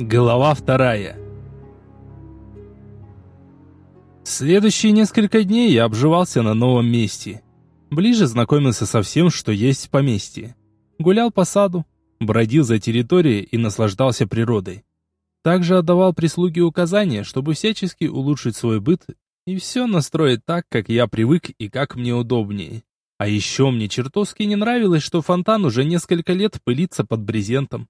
Глава вторая. Следующие несколько дней я обживался на новом месте. Ближе знакомился со всем, что есть в поместье. Гулял по саду, бродил за территорией и наслаждался природой. Также отдавал прислуге указания, чтобы всячески улучшить свой быт и все настроить так, как я привык и как мне удобнее. А еще мне чертовски не нравилось, что фонтан уже несколько лет пылится под брезентом.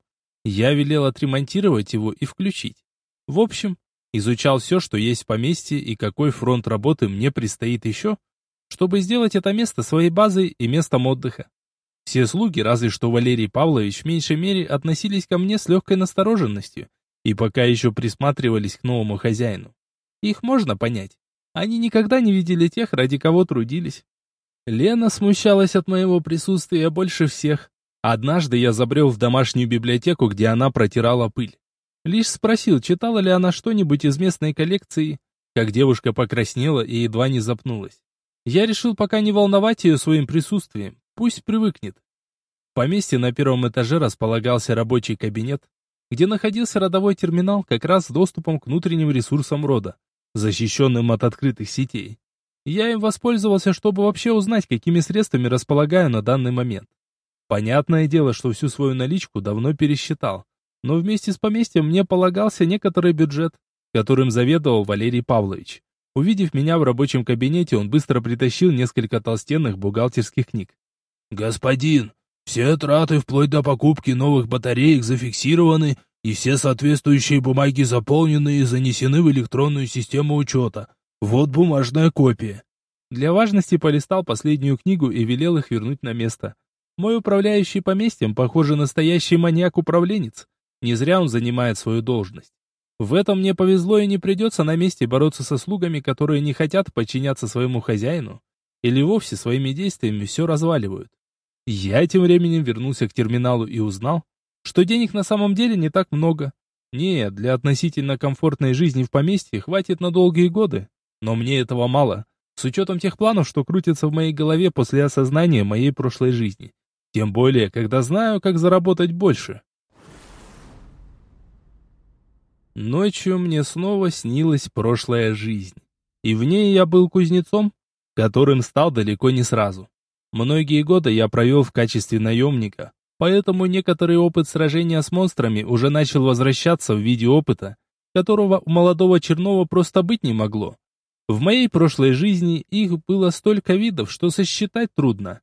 Я велел отремонтировать его и включить. В общем, изучал все, что есть в поместье и какой фронт работы мне предстоит еще, чтобы сделать это место своей базой и местом отдыха. Все слуги, разве что Валерий Павлович, в меньшей мере относились ко мне с легкой настороженностью и пока еще присматривались к новому хозяину. Их можно понять. Они никогда не видели тех, ради кого трудились. Лена смущалась от моего присутствия больше всех. Однажды я забрел в домашнюю библиотеку, где она протирала пыль. Лишь спросил, читала ли она что-нибудь из местной коллекции, как девушка покраснела и едва не запнулась. Я решил пока не волновать ее своим присутствием, пусть привыкнет. В поместье на первом этаже располагался рабочий кабинет, где находился родовой терминал как раз с доступом к внутренним ресурсам рода, защищенным от открытых сетей. Я им воспользовался, чтобы вообще узнать, какими средствами располагаю на данный момент. Понятное дело, что всю свою наличку давно пересчитал. Но вместе с поместьем мне полагался некоторый бюджет, которым заведовал Валерий Павлович. Увидев меня в рабочем кабинете, он быстро притащил несколько толстенных бухгалтерских книг. «Господин, все траты вплоть до покупки новых батареек зафиксированы, и все соответствующие бумаги заполнены и занесены в электронную систему учета. Вот бумажная копия». Для важности полистал последнюю книгу и велел их вернуть на место. Мой управляющий поместьем, похоже, настоящий маньяк-управленец. Не зря он занимает свою должность. В этом мне повезло и не придется на месте бороться со слугами, которые не хотят подчиняться своему хозяину, или вовсе своими действиями все разваливают. Я тем временем вернулся к терминалу и узнал, что денег на самом деле не так много. Нет, для относительно комфортной жизни в поместье хватит на долгие годы. Но мне этого мало, с учетом тех планов, что крутятся в моей голове после осознания моей прошлой жизни. Тем более, когда знаю, как заработать больше. Ночью мне снова снилась прошлая жизнь. И в ней я был кузнецом, которым стал далеко не сразу. Многие годы я провел в качестве наемника, поэтому некоторый опыт сражения с монстрами уже начал возвращаться в виде опыта, которого у молодого Чернова просто быть не могло. В моей прошлой жизни их было столько видов, что сосчитать трудно.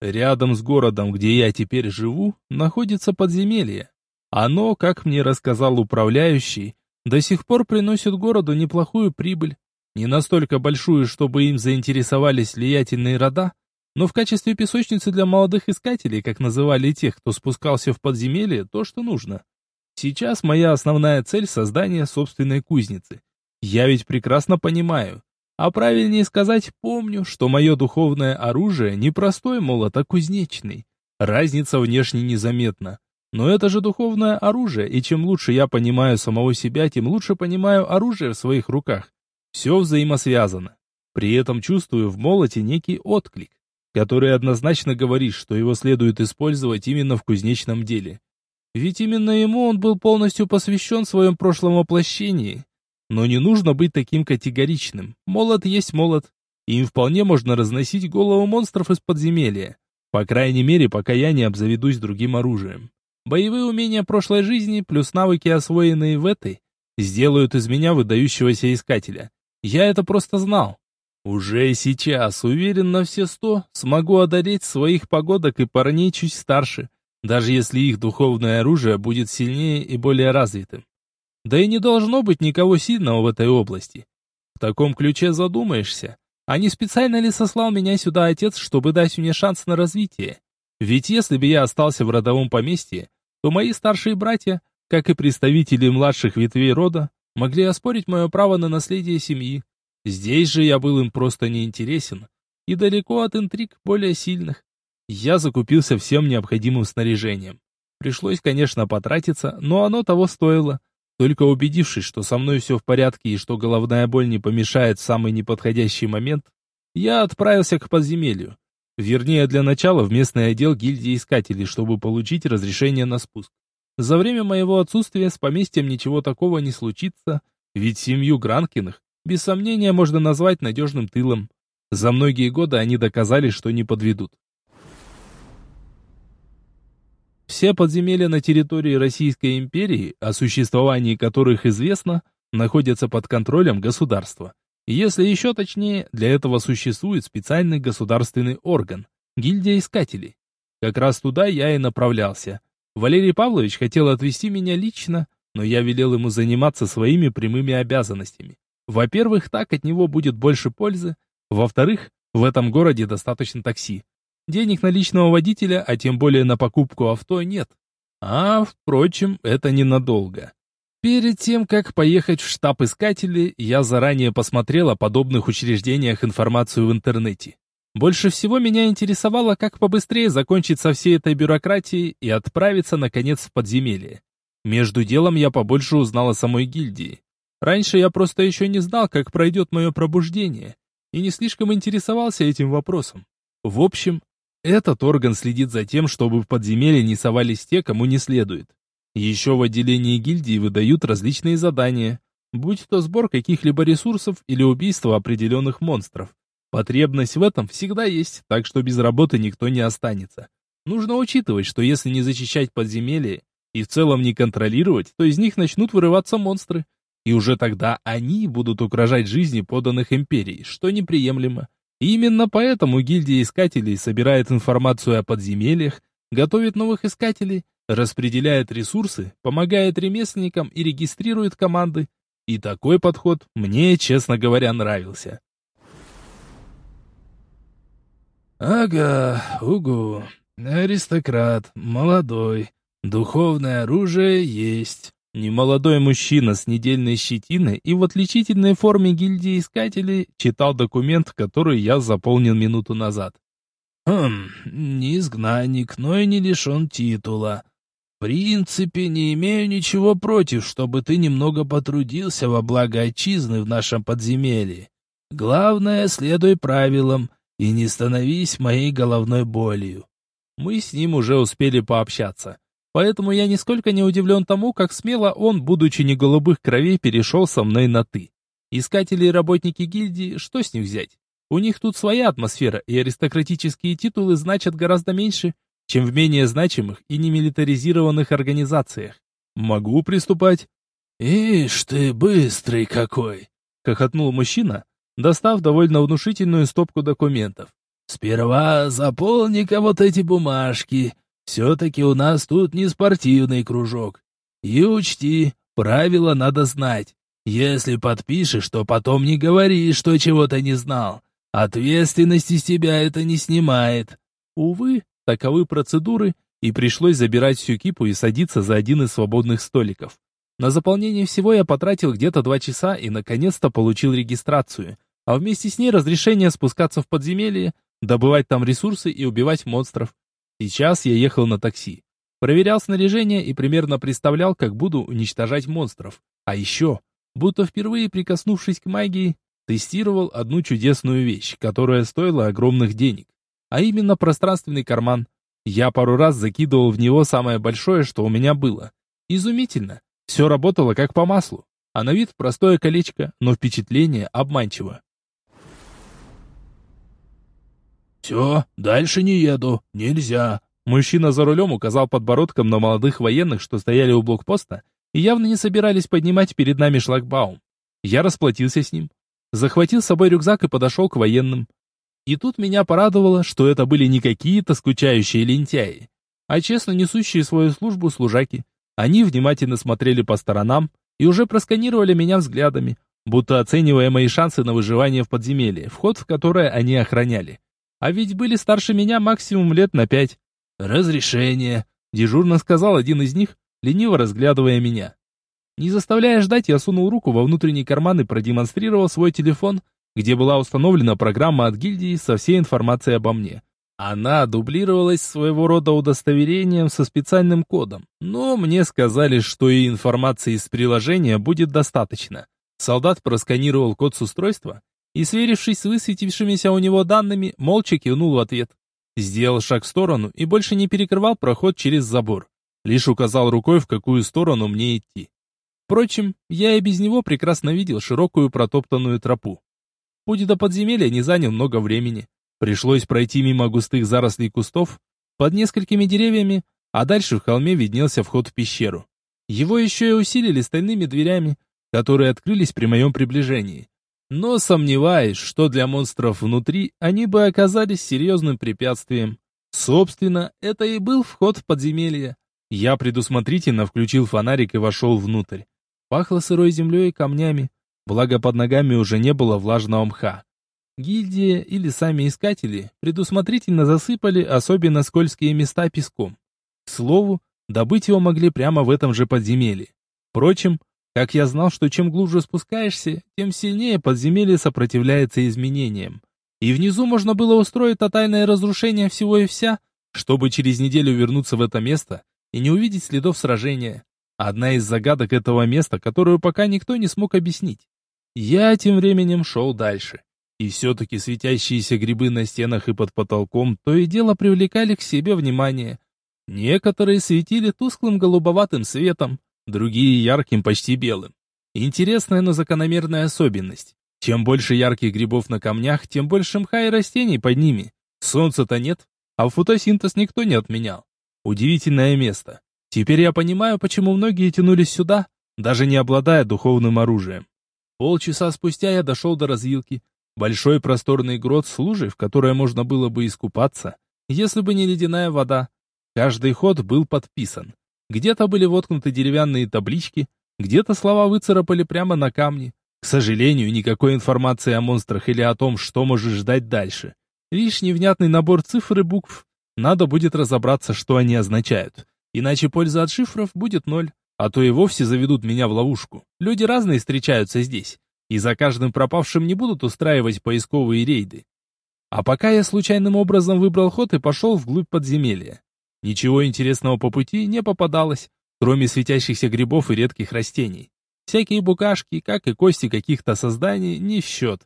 Рядом с городом, где я теперь живу, находится подземелье. Оно, как мне рассказал управляющий, до сих пор приносит городу неплохую прибыль. Не настолько большую, чтобы им заинтересовались влиятельные рода, но в качестве песочницы для молодых искателей, как называли тех, кто спускался в подземелье, то, что нужно. Сейчас моя основная цель — создание собственной кузницы. Я ведь прекрасно понимаю, а правильнее сказать, помню, что мое духовное оружие не простой молот, а кузнечный. Разница внешне незаметна. Но это же духовное оружие, и чем лучше я понимаю самого себя, тем лучше понимаю оружие в своих руках. Все взаимосвязано. При этом чувствую в молоте некий отклик, который однозначно говорит, что его следует использовать именно в кузнечном деле. Ведь именно ему он был полностью посвящен в своем прошлом воплощении, но не нужно быть таким категоричным. Молот есть молот. Им вполне можно разносить голову монстров из подземелья. По крайней мере, пока я не обзаведусь другим оружием. Боевые умения прошлой жизни плюс навыки, освоенные в этой, сделают из меня выдающегося искателя. Я это просто знал. Уже сейчас, уверен на все сто, смогу одарить своих погодок и парней чуть старше, даже если их духовное оружие будет сильнее и более развитым. Да и не должно быть никого сильного в этой области. В таком ключе задумаешься, а не специально ли сослал меня сюда отец, чтобы дать мне шанс на развитие? Ведь если бы я остался в родовом поместье, то мои старшие братья, как и представители младших ветвей рода, могли оспорить мое право на наследие семьи. Здесь же я был им просто неинтересен и далеко от интриг более сильных. Я закупился всем необходимым снаряжением. Пришлось, конечно, потратиться, но оно того стоило. Только убедившись, что со мной все в порядке и что головная боль не помешает в самый неподходящий момент, я отправился к подземелью. Вернее, для начала в местный отдел гильдии искателей, чтобы получить разрешение на спуск. За время моего отсутствия с поместьем ничего такого не случится, ведь семью Гранкиных, без сомнения, можно назвать надежным тылом. За многие годы они доказали, что не подведут. Все подземелья на территории Российской империи, о существовании которых известно, находятся под контролем государства. Если еще точнее, для этого существует специальный государственный орган – гильдия искателей. Как раз туда я и направлялся. Валерий Павлович хотел отвезти меня лично, но я велел ему заниматься своими прямыми обязанностями. Во-первых, так от него будет больше пользы. Во-вторых, в этом городе достаточно такси. Денег на личного водителя, а тем более на покупку авто, нет. А, впрочем, это ненадолго. Перед тем, как поехать в штаб искателей, я заранее посмотрел о подобных учреждениях информацию в интернете. Больше всего меня интересовало, как побыстрее закончить со всей этой бюрократией и отправиться, наконец, в подземелье. Между делом я побольше узнал о самой гильдии. Раньше я просто еще не знал, как пройдет мое пробуждение, и не слишком интересовался этим вопросом. В общем, этот орган следит за тем, чтобы в подземелье не совались те, кому не следует. Еще в отделении гильдии выдают различные задания, будь то сбор каких-либо ресурсов или убийство определенных монстров. Потребность в этом всегда есть, так что без работы никто не останется. Нужно учитывать, что если не зачищать подземелье и в целом не контролировать, то из них начнут вырываться монстры. И уже тогда они будут угрожать жизни поданных империй, что неприемлемо. Именно поэтому гильдия искателей собирает информацию о подземельях, готовит новых искателей, распределяет ресурсы, помогает ремесленникам и регистрирует команды. И такой подход мне, честно говоря, нравился. Ага, угу. Аристократ, молодой. Духовное оружие есть. Немолодой мужчина с недельной щетиной и в отличительной форме гильдии искателей читал документ, который я заполнил минуту назад. Хм, не изгнанник, но и не лишен титула. В принципе, не имею ничего против, чтобы ты немного потрудился во благо отчизны в нашем подземелье. Главное, следуй правилам и не становись моей головной болью. Мы с ним уже успели пообщаться. Поэтому я нисколько не удивлен тому, как смело он, будучи не голубых кровей, перешел со мной на «ты». Искатели и работники гильдии, что с них взять? У них тут своя атмосфера, и аристократические титулы значат гораздо меньше, чем в менее значимых и немилитаризированных организациях. Могу приступать? «Ишь ты, быстрый какой!» — хохотнул мужчина, достав довольно внушительную стопку документов. «Сперва заполни-ка вот эти бумажки. Все-таки у нас тут не спортивный кружок. И учти, правила надо знать. Если подпишешь, то потом не говори, что чего-то не знал. Ответственности с тебя это не снимает». Увы, Таковы процедуры, и пришлось забирать всю кипу и садиться за один из свободных столиков. На заполнение всего я потратил где-то два часа и наконец-то получил регистрацию, а вместе с ней разрешение спускаться в подземелье, добывать там ресурсы и убивать монстров. Сейчас я ехал на такси. Проверял снаряжение и примерно представлял, как буду уничтожать монстров. А еще, будто впервые прикоснувшись к магии, тестировал одну чудесную вещь, которая стоила огромных денег а именно пространственный карман. Я пару раз закидывал в него самое большое, что у меня было. Изумительно. Все работало как по маслу. А на вид простое колечко, но впечатление обманчиво. «Все, дальше не еду. Нельзя». Мужчина за рулем указал подбородком на молодых военных, что стояли у блокпоста, и явно не собирались поднимать перед нами шлагбаум. Я расплатился с ним. Захватил с собой рюкзак и подошел к военным. И тут меня порадовало, что это были не какие-то скучающие лентяи, а честно несущие свою службу служаки. Они внимательно смотрели по сторонам и уже просканировали меня взглядами, будто оценивая мои шансы на выживание в подземелье, вход в которое они охраняли. А ведь были старше меня максимум лет на пять. «Разрешение», — дежурно сказал один из них, лениво разглядывая меня. Не заставляя ждать, я сунул руку во внутренний карман и продемонстрировал свой телефон, где была установлена программа от гильдии со всей информацией обо мне. Она дублировалась своего рода удостоверением со специальным кодом, но мне сказали, что и информации из приложения будет достаточно. Солдат просканировал код с устройства и, сверившись с высветившимися у него данными, молча кивнул в ответ. Сделал шаг в сторону и больше не перекрывал проход через забор. лишь указал рукой, в какую сторону мне идти. Впрочем, я и без него прекрасно видел широкую протоптанную тропу. Путь до подземелья не занял много времени. Пришлось пройти мимо густых зарослей кустов, под несколькими деревьями, а дальше в холме виднелся вход в пещеру. Его еще и усилили стальными дверями, которые открылись при моем приближении. Но сомневаюсь, что для монстров внутри они бы оказались серьезным препятствием. Собственно, это и был вход в подземелье. Я предусмотрительно включил фонарик и вошел внутрь. Пахло сырой землей и камнями, благо под ногами уже не было влажного мха. Гильдия или сами искатели предусмотрительно засыпали особенно скользкие места песком. К слову, добыть его могли прямо в этом же подземелье. Впрочем, как я знал, что чем глубже спускаешься, тем сильнее подземелье сопротивляется изменениям. И внизу можно было устроить тотальное разрушение всего и вся, чтобы через неделю вернуться в это место и не увидеть следов сражения. Одна из загадок этого места, которую пока никто не смог объяснить. Я тем временем шел дальше. И все-таки светящиеся грибы на стенах и под потолком то и дело привлекали к себе внимание. Некоторые светили тусклым голубоватым светом, другие ярким, почти белым. Интересная, но закономерная особенность. Чем больше ярких грибов на камнях, тем больше мха и растений под ними. Солнца-то нет, а фотосинтез никто не отменял. Удивительное место. Теперь я понимаю, почему многие тянулись сюда, даже не обладая духовным оружием. Полчаса спустя я дошел до развилки. Большой просторный грот с лужей, в которой можно было бы искупаться, если бы не ледяная вода. Каждый ход был подписан. Где-то были воткнуты деревянные таблички, где-то слова выцарапали прямо на камне. К сожалению, никакой информации о монстрах или о том, что можешь ждать дальше. Лишь невнятный набор цифр и букв. Надо будет разобраться, что они означают. Иначе польза от шифров будет ноль, а то и вовсе заведут меня в ловушку. Люди разные встречаются здесь, и за каждым пропавшим не будут устраивать поисковые рейды. А пока я случайным образом выбрал ход и пошел вглубь подземелья. Ничего интересного по пути не попадалось, кроме светящихся грибов и редких растений. Всякие букашки, как и кости каких-то созданий, не в счет.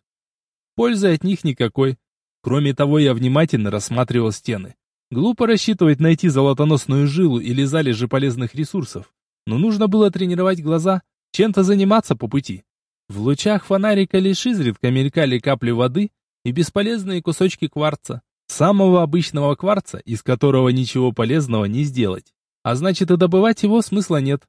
Пользы от них никакой. Кроме того, я внимательно рассматривал стены. Глупо рассчитывать найти золотоносную жилу или залежи полезных ресурсов. Но нужно было тренировать глаза, чем-то заниматься по пути. В лучах фонарика лишь изредка мелькали капли воды и бесполезные кусочки кварца. Самого обычного кварца, из которого ничего полезного не сделать. А значит и добывать его смысла нет.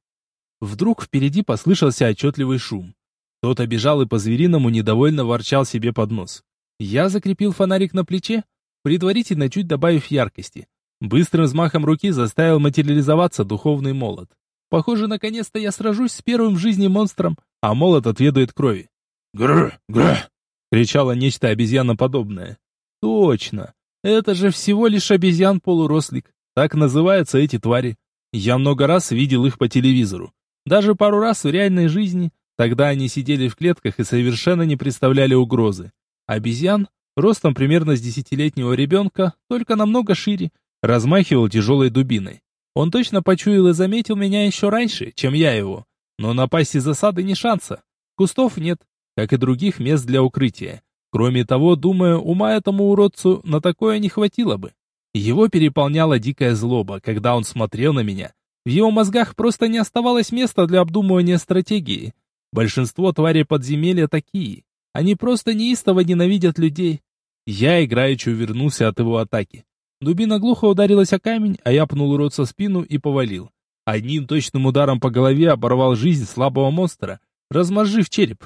Вдруг впереди послышался отчетливый шум. Кто-то бежал и по-звериному недовольно ворчал себе под нос. Я закрепил фонарик на плече, предварительно чуть добавив яркости. Быстрым взмахом руки заставил материализоваться духовный молот. Похоже, наконец-то я сражусь с первым в жизни монстром, а молот отведает крови. «Гррр! Гррр!» — кричало нечто обезьяноподобное. «Точно! Это же всего лишь обезьян-полурослик. Так называются эти твари. Я много раз видел их по телевизору. Даже пару раз в реальной жизни. Тогда они сидели в клетках и совершенно не представляли угрозы. Обезьян, ростом примерно с десятилетнего ребенка, только намного шире, размахивал тяжелой дубиной. Он точно почуял и заметил меня еще раньше, чем я его. Но напасть из засады не шанса. Кустов нет, как и других мест для укрытия. Кроме того, думаю, ума этому уродцу на такое не хватило бы. Его переполняла дикая злоба, когда он смотрел на меня. В его мозгах просто не оставалось места для обдумывания стратегии. Большинство тварей подземелья такие. Они просто неистово ненавидят людей. Я играючи увернулся от его атаки. Дубина глухо ударилась о камень, а я пнул уродца в спину и повалил. Одним точным ударом по голове оборвал жизнь слабого монстра, размозжив череп.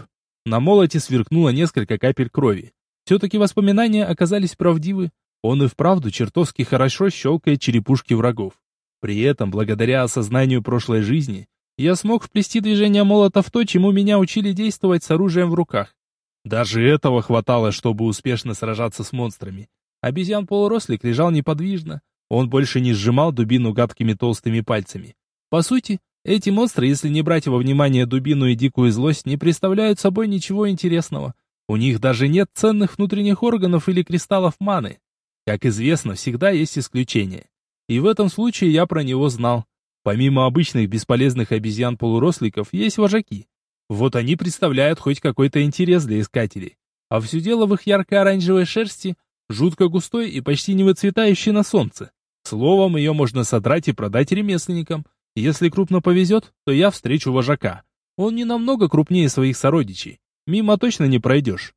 На молоте сверкнуло несколько капель крови. Все-таки воспоминания оказались правдивы. Он и вправду чертовски хорошо щелкает черепушки врагов. При этом, благодаря осознанию прошлой жизни, я смог вплести движение молота в то, чему меня учили действовать с оружием в руках. Даже этого хватало, чтобы успешно сражаться с монстрами. Обезьян-полурослик лежал неподвижно. Он больше не сжимал дубину гадкими толстыми пальцами. По сути, эти монстры, если не брать во внимание дубину и дикую злость, не представляют собой ничего интересного. У них даже нет ценных внутренних органов или кристаллов маны. Как известно, всегда есть исключения. И в этом случае я про него знал. Помимо обычных бесполезных обезьян-полуросликов, есть вожаки. Вот они представляют хоть какой-то интерес для искателей. А все дело в их ярко-оранжевой шерсти, жутко густой и почти не выцветающей на солнце. Словом, ее можно содрать и продать ремесленникам. Если крупно повезет, то я встречу вожака. Он не намного крупнее своих сородичей. Мимо точно не пройдешь.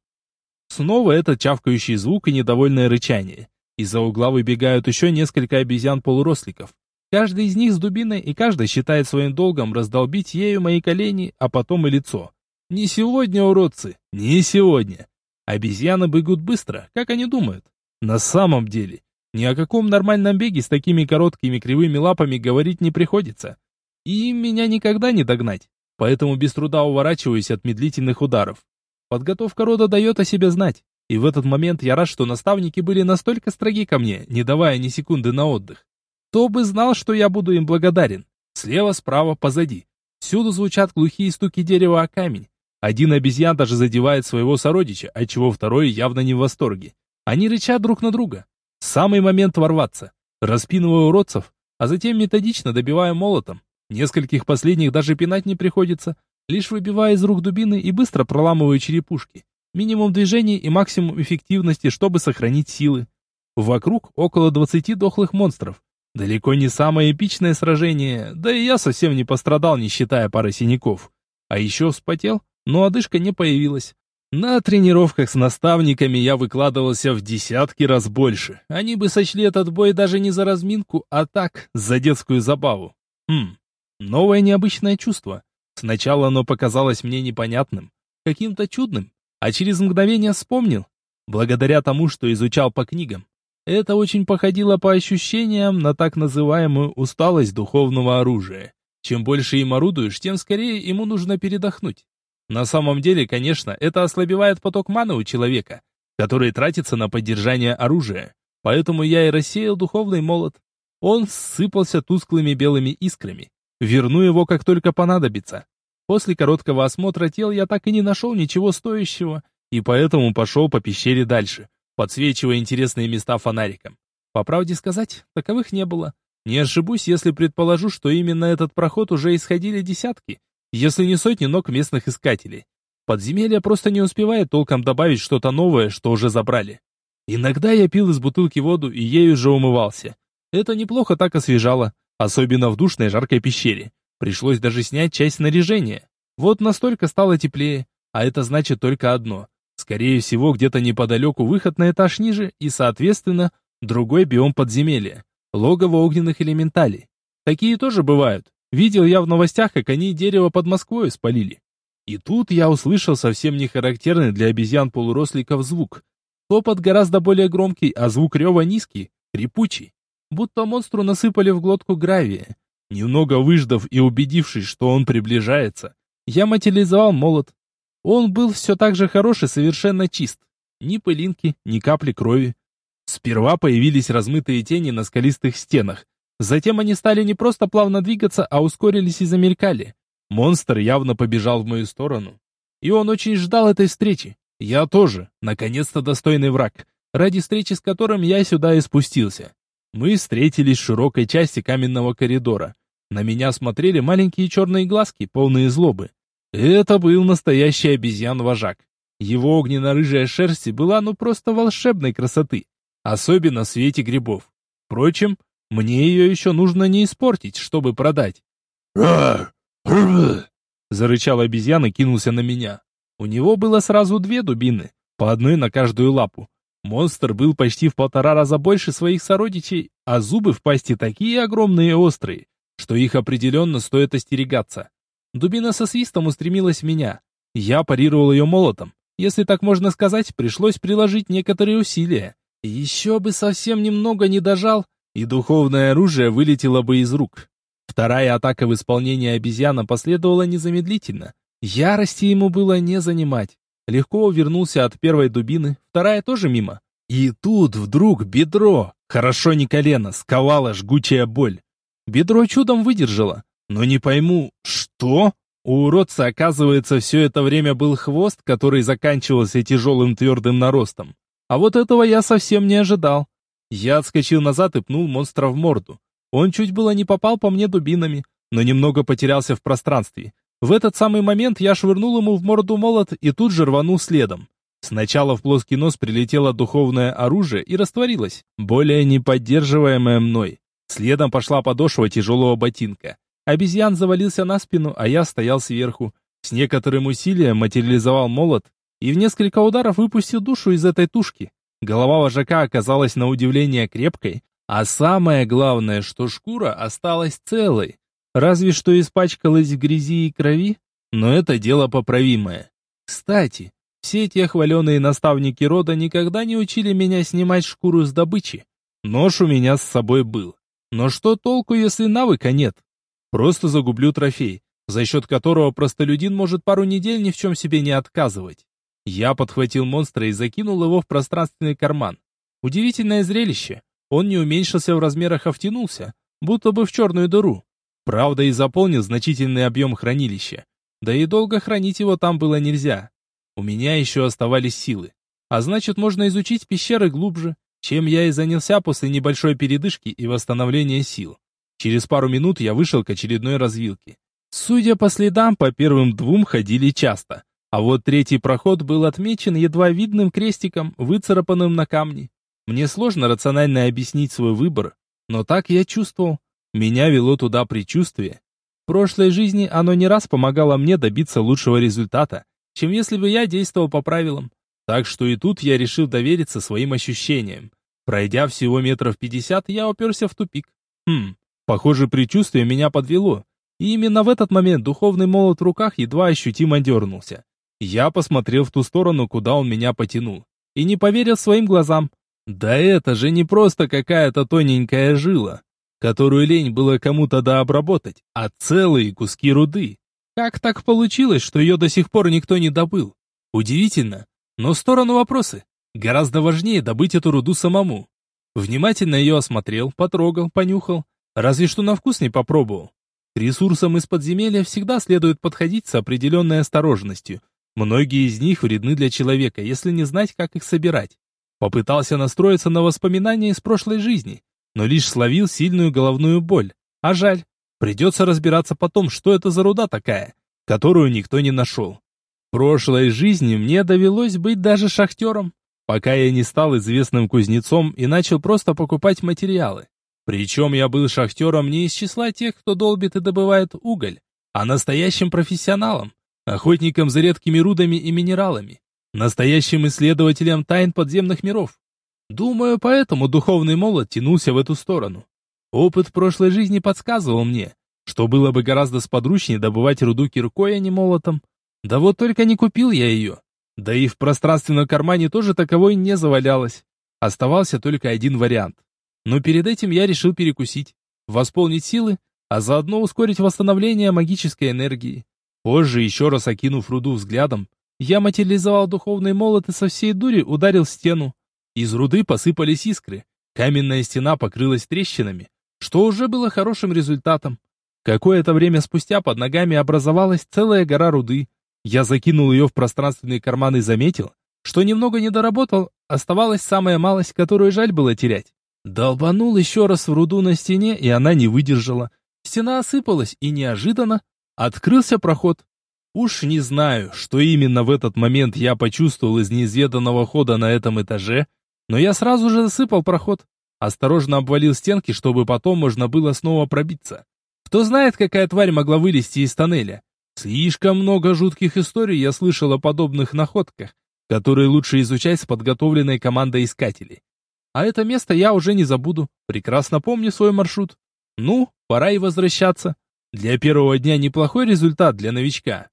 Снова этот чавкающий звук и недовольное рычание. Из-за угла выбегают еще несколько обезьян-полуросликов. Каждый из них с дубиной, и каждый считает своим долгом раздолбить ею мои колени, а потом и лицо. Не сегодня, уродцы, не сегодня. Обезьяны бегут быстро, как они думают. На самом деле, ни о каком нормальном беге с такими короткими кривыми лапами говорить не приходится. И меня никогда не догнать, поэтому без труда уворачиваюсь от медлительных ударов. Подготовка рода дает о себе знать, и в этот момент я рад, что наставники были настолько строги ко мне, не давая ни секунды на отдых. Кто бы знал, что я буду им благодарен. Слева, справа, позади. Всюду звучат глухие стуки дерева о камень. Один обезьян даже задевает своего сородича, отчего второй явно не в восторге. Они рычат друг на друга. Самый момент ворваться. Распинываю уродцев, а затем методично добиваю молотом. Нескольких последних даже пинать не приходится, лишь выбивая из рук дубины и быстро проламываю черепушки. Минимум движений и максимум эффективности, чтобы сохранить силы. Вокруг около 20 дохлых монстров. Далеко не самое эпичное сражение, да и я совсем не пострадал, не считая пары синяков. А еще вспотел, но одышка не появилась. На тренировках с наставниками я выкладывался в десятки раз больше. Они бы сочли этот бой даже не за разминку, а так, за детскую забаву. Хм, новое необычное чувство. Сначала оно показалось мне непонятным, каким-то чудным, а через мгновение вспомнил, благодаря тому, что изучал по книгам. Это очень походило по ощущениям на так называемую усталость духовного оружия. Чем больше им орудуешь, тем скорее ему нужно передохнуть. На самом деле, конечно, это ослабевает поток маны у человека, который тратится на поддержание оружия. Поэтому я и рассеял духовный молот. Он сыпался тусклыми белыми искрами. Верну его, как только понадобится. После короткого осмотра тел я так и не нашел ничего стоящего, и поэтому пошел по пещере дальше подсвечивая интересные места фонариком. По правде сказать, таковых не было. Не ошибусь, если предположу, что именно этот проход уже исходили десятки, если не сотни ног местных искателей. Подземелье просто не успевает толком добавить что-то новое, что уже забрали. Иногда я пил из бутылки воду и ею же умывался. Это неплохо так освежало, особенно в душной жаркой пещере. Пришлось даже снять часть снаряжения. Вот настолько стало теплее, а это значит только одно. Скорее всего, где-то неподалеку выход на этаж ниже и, соответственно, другой биом подземелья. Логово огненных элементалей. Такие тоже бывают. Видел я в новостях, как они дерево под Москвой спалили. И тут я услышал совсем не характерный для обезьян-полуросликов звук. Топот гораздо более громкий, а звук рева низкий, крепучий. Будто монстру насыпали в глотку гравия. Немного выждав и убедившись, что он приближается, я материализовал молот, он был все так же хорош и совершенно чист. Ни пылинки, ни капли крови. Сперва появились размытые тени на скалистых стенах. Затем они стали не просто плавно двигаться, а ускорились и замелькали. Монстр явно побежал в мою сторону. И он очень ждал этой встречи. Я тоже, наконец-то достойный враг, ради встречи с которым я сюда и спустился. Мы встретились в широкой части каменного коридора. На меня смотрели маленькие черные глазки, полные злобы. Это был настоящий обезьян-вожак. Его огненно-рыжая шерсть была ну просто волшебной красоты, особенно в свете грибов. Впрочем, мне ее еще нужно не испортить, чтобы продать. Зарычал обезьян и кинулся на меня. У него было сразу две дубины, по одной на каждую лапу. Монстр был почти в полтора раза больше своих сородичей, а зубы в пасти такие огромные и острые, что их определенно стоит остерегаться. Дубина со свистом устремилась в меня. Я парировал ее молотом. Если так можно сказать, пришлось приложить некоторые усилия. Еще бы совсем немного не дожал, и духовное оружие вылетело бы из рук. Вторая атака в исполнении обезьяна последовала незамедлительно. Ярости ему было не занимать. Легко увернулся от первой дубины, вторая тоже мимо. И тут вдруг бедро, хорошо не колено, сковала жгучая боль. Бедро чудом выдержало, но не пойму, что? У уродца, оказывается, все это время был хвост, который заканчивался тяжелым твердым наростом. А вот этого я совсем не ожидал. Я отскочил назад и пнул монстра в морду. Он чуть было не попал по мне дубинами, но немного потерялся в пространстве. В этот самый момент я швырнул ему в морду молот и тут же рванул следом. Сначала в плоский нос прилетело духовное оружие и растворилось, более не поддерживаемое мной. Следом пошла подошва тяжелого ботинка. Обезьян завалился на спину, а я стоял сверху. С некоторым усилием материализовал молот и в несколько ударов выпустил душу из этой тушки. Голова вожака оказалась на удивление крепкой, а самое главное, что шкура осталась целой. Разве что испачкалась в грязи и крови, но это дело поправимое. Кстати, все те хваленые наставники рода никогда не учили меня снимать шкуру с добычи. Нож у меня с собой был. Но что толку, если навыка нет? Просто загублю трофей, за счет которого простолюдин может пару недель ни в чем себе не отказывать. Я подхватил монстра и закинул его в пространственный карман. Удивительное зрелище. Он не уменьшился в размерах, а втянулся, будто бы в черную дыру. Правда, и заполнил значительный объем хранилища. Да и долго хранить его там было нельзя. У меня еще оставались силы. А значит, можно изучить пещеры глубже, чем я и занялся после небольшой передышки и восстановления сил. Через пару минут я вышел к очередной развилке. Судя по следам, по первым двум ходили часто. А вот третий проход был отмечен едва видным крестиком, выцарапанным на камне. Мне сложно рационально объяснить свой выбор, но так я чувствовал. Меня вело туда предчувствие. В прошлой жизни оно не раз помогало мне добиться лучшего результата, чем если бы я действовал по правилам. Так что и тут я решил довериться своим ощущениям. Пройдя всего метров пятьдесят, я уперся в тупик. Хм, похоже, предчувствие меня подвело. И именно в этот момент духовный молот в руках едва ощутимо дернулся. Я посмотрел в ту сторону, куда он меня потянул. И не поверил своим глазам. Да это же не просто какая-то тоненькая жила, которую лень было кому-то дообработать, а целые куски руды. Как так получилось, что ее до сих пор никто не добыл? Удивительно. Но в сторону вопросы. Гораздо важнее добыть эту руду самому. Внимательно ее осмотрел, потрогал, понюхал. Разве что на вкус не попробовал. К ресурсам из подземелья всегда следует подходить с определенной осторожностью, Многие из них вредны для человека, если не знать, как их собирать. Попытался настроиться на воспоминания из прошлой жизни, но лишь словил сильную головную боль. А жаль, придется разбираться потом, что это за руда такая, которую никто не нашел. В прошлой жизни мне довелось быть даже шахтером, пока я не стал известным кузнецом и начал просто покупать материалы. Причем я был шахтером не из числа тех, кто долбит и добывает уголь, а настоящим профессионалом, охотником за редкими рудами и минералами, настоящим исследователем тайн подземных миров. Думаю, поэтому духовный молот тянулся в эту сторону. Опыт прошлой жизни подсказывал мне, что было бы гораздо сподручнее добывать руду киркой, а не молотом. Да вот только не купил я ее. Да и в пространственном кармане тоже таковой не завалялось. Оставался только один вариант. Но перед этим я решил перекусить, восполнить силы, а заодно ускорить восстановление магической энергии. Позже, еще раз окинув руду взглядом, я материализовал духовный молот и со всей дури ударил стену. Из руды посыпались искры. Каменная стена покрылась трещинами, что уже было хорошим результатом. Какое-то время спустя под ногами образовалась целая гора руды. Я закинул ее в пространственный карман и заметил, что немного не доработал, оставалась самая малость, которую жаль было терять. Долбанул еще раз в руду на стене, и она не выдержала. Стена осыпалась, и неожиданно Открылся проход. Уж не знаю, что именно в этот момент я почувствовал из неизведанного хода на этом этаже, но я сразу же засыпал проход. Осторожно обвалил стенки, чтобы потом можно было снова пробиться. Кто знает, какая тварь могла вылезти из тоннеля. Слишком много жутких историй я слышал о подобных находках, которые лучше изучать с подготовленной командой искателей. А это место я уже не забуду, прекрасно помню свой маршрут. Ну, пора и возвращаться. Для первого дня неплохой результат для новичка.